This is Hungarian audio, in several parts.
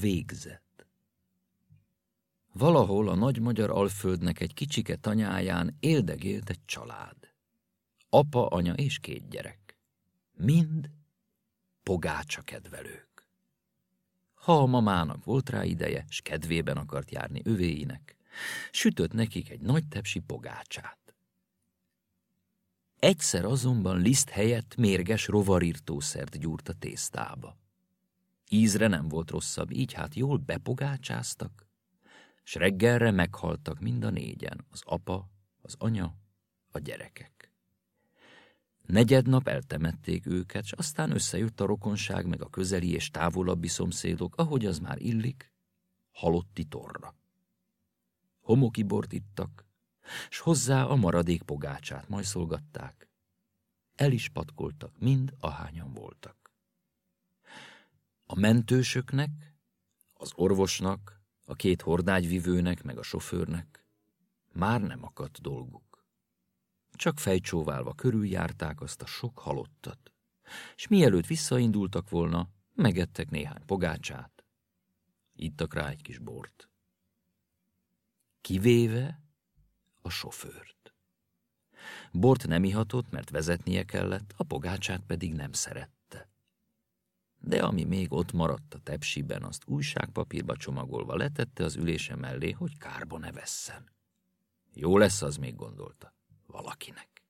végzet. Valahol a nagy magyar alföldnek egy kicsike tanyáján éldegélt egy család. Apa, anya és két gyerek. Mind pogácsa kedvelők. Ha a mamának volt rá ideje, s kedvében akart járni övéinek, sütött nekik egy nagy tepsi pogácsát. Egyszer azonban liszt helyett mérges rovarírtószert gyúrt a tésztába. Ízre nem volt rosszabb, így hát jól bepogácsáztak, s reggelre meghaltak mind a négyen, az apa, az anya, a gyerekek. Negyednap eltemették őket, s aztán összejött a rokonság meg a közeli és távolabbi szomszédok, ahogy az már illik, halotti torra. Homoki bort ittak, s hozzá a maradék pogácsát majszolgatták. El is patkoltak, mind ahányan voltak. A mentősöknek, az orvosnak, a két hordágyvivőnek, meg a sofőrnek már nem akadt dolguk. Csak fejcsóválva körüljárták azt a sok halottat, és mielőtt visszaindultak volna, megettek néhány pogácsát, ittak rá egy kis bort. Kivéve a sofőrt. Bort nem ihatott, mert vezetnie kellett, a pogácsát pedig nem szerette. De ami még ott maradt a tepsiben, azt újságpapírba csomagolva letette az ülése mellé, hogy kárba ne vesszen. Jó lesz az, még gondolta, valakinek.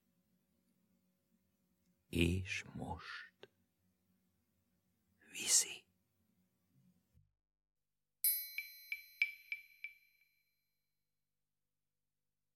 És most viszi.